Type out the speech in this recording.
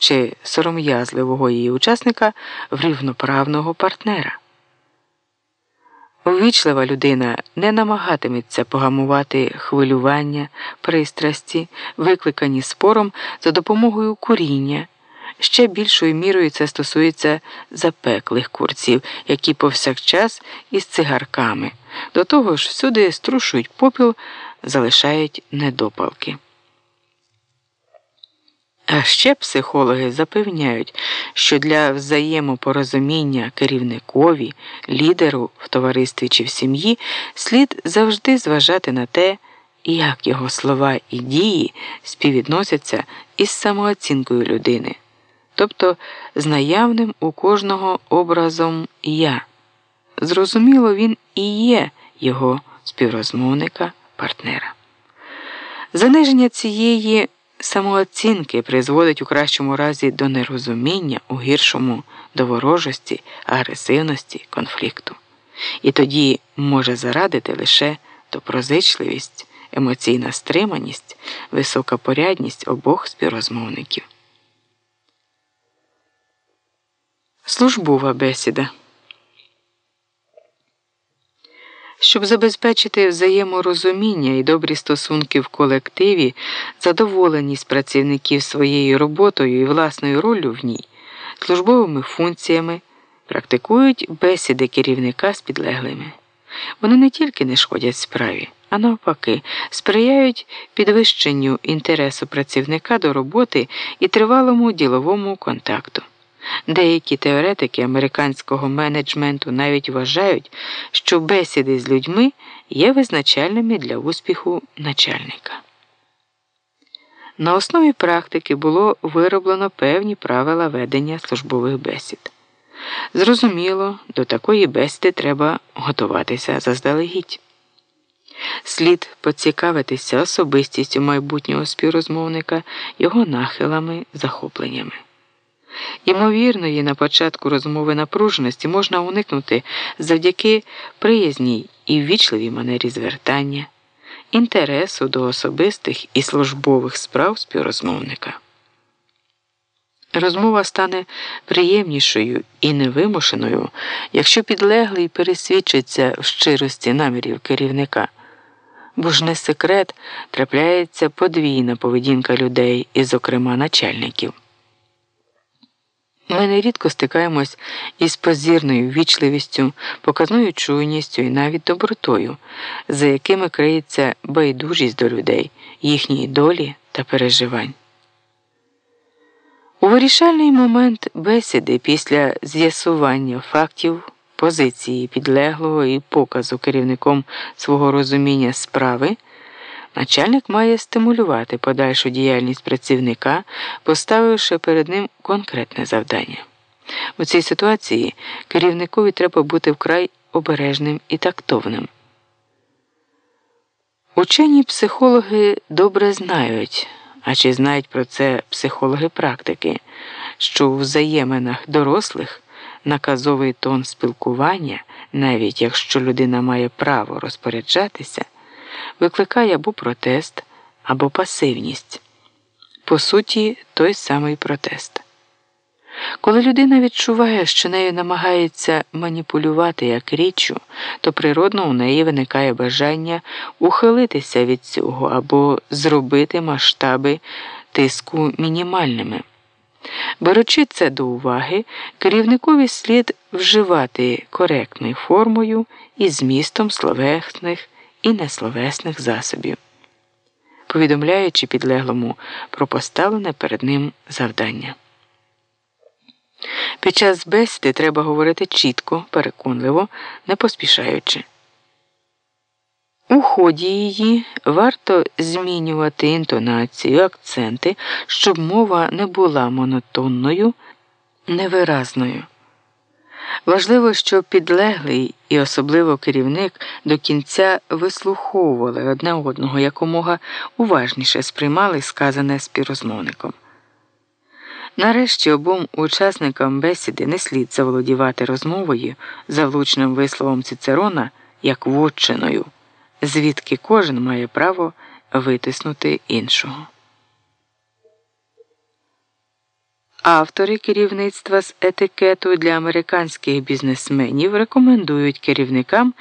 чи сором'язливого її учасника в рівноправного партнера. Ввічлива людина не намагатиметься погамувати хвилювання, пристрасті, викликані спором за допомогою куріння. Ще більшою мірою це стосується запеклих курців, які повсякчас із цигарками. До того ж, всюди струшують попіл, залишають недопалки. А ще психологи запевняють, що для взаємопорозуміння керівникові, лідеру в товаристві чи в сім'ї слід завжди зважати на те, як його слова і дії співвідносяться із самооцінкою людини, тобто з наявним у кожного образом я. Зрозуміло, він і є його співрозмовника, партнера. Заниження цієї самооцінки призводить у кращому разі до нерозуміння, у гіршому до ворожості, агресивності, конфлікту. І тоді може зарадити лише доброзичливість, емоційна стриманість, висока порядність обох співрозмовників. Службова бесіда. Щоб забезпечити взаєморозуміння і добрі стосунки в колективі, задоволеність працівників своєю роботою і власною роллю в ній, службовими функціями, практикують бесіди керівника з підлеглими. Вони не тільки не шкодять справі, а навпаки, сприяють підвищенню інтересу працівника до роботи і тривалому діловому контакту. Деякі теоретики американського менеджменту навіть вважають, що бесіди з людьми є визначальними для успіху начальника. На основі практики було вироблено певні правила ведення службових бесід. Зрозуміло, до такої бесіди треба готуватися заздалегідь. Слід поцікавитися особистістю майбутнього співрозмовника, його нахилами, захопленнями. Ймовірної на початку розмови напруженості можна уникнути завдяки приязній і ввічливій манері звертання, інтересу до особистих і службових справ співрозмовника. Розмова стане приємнішою і невимушеною, якщо підлеглий пересвідчиться в щирості намірів керівника, бо ж не секрет трапляється подвійна поведінка людей і, зокрема, начальників. Ми нерідко стикаємось із позірною ввічливістю, показною чуйністю і навіть добротою, за якими криється байдужість до людей, їхньої долі та переживань. У вирішальний момент бесіди після з'ясування фактів, позиції підлеглого і показу керівником свого розуміння справи. Начальник має стимулювати подальшу діяльність працівника, поставивши перед ним конкретне завдання. У цій ситуації керівникові треба бути вкрай обережним і тактовним. Учені психологи добре знають, а чи знають про це психологи практики, що у взаєминах дорослих наказовий тон спілкування, навіть якщо людина має право розпоряджатися викликає або протест, або пасивність. По суті, той самий протест. Коли людина відчуває, що нею намагається маніпулювати як річчю, то природно у неї виникає бажання ухилитися від цього або зробити масштаби тиску мінімальними. Беручи це до уваги, керівникові слід вживати коректною формою і змістом словесних і несловесних засобів, повідомляючи підлеглому про поставлене перед ним завдання. Під час бесіди треба говорити чітко, переконливо, не поспішаючи. У ході її варто змінювати інтонацію, акценти, щоб мова не була монотонною, невиразною. Важливо, щоб підлеглий і особливо керівник до кінця вислуховували одне одного якомога уважніше сприймали сказане співрозмовником. Нарешті обом учасникам бесіди не слід заволодівати розмовою за влучним висловом Цицерона як вотчиною, звідки кожен має право витиснути іншого. Автори керівництва з етикету для американських бізнесменів рекомендують керівникам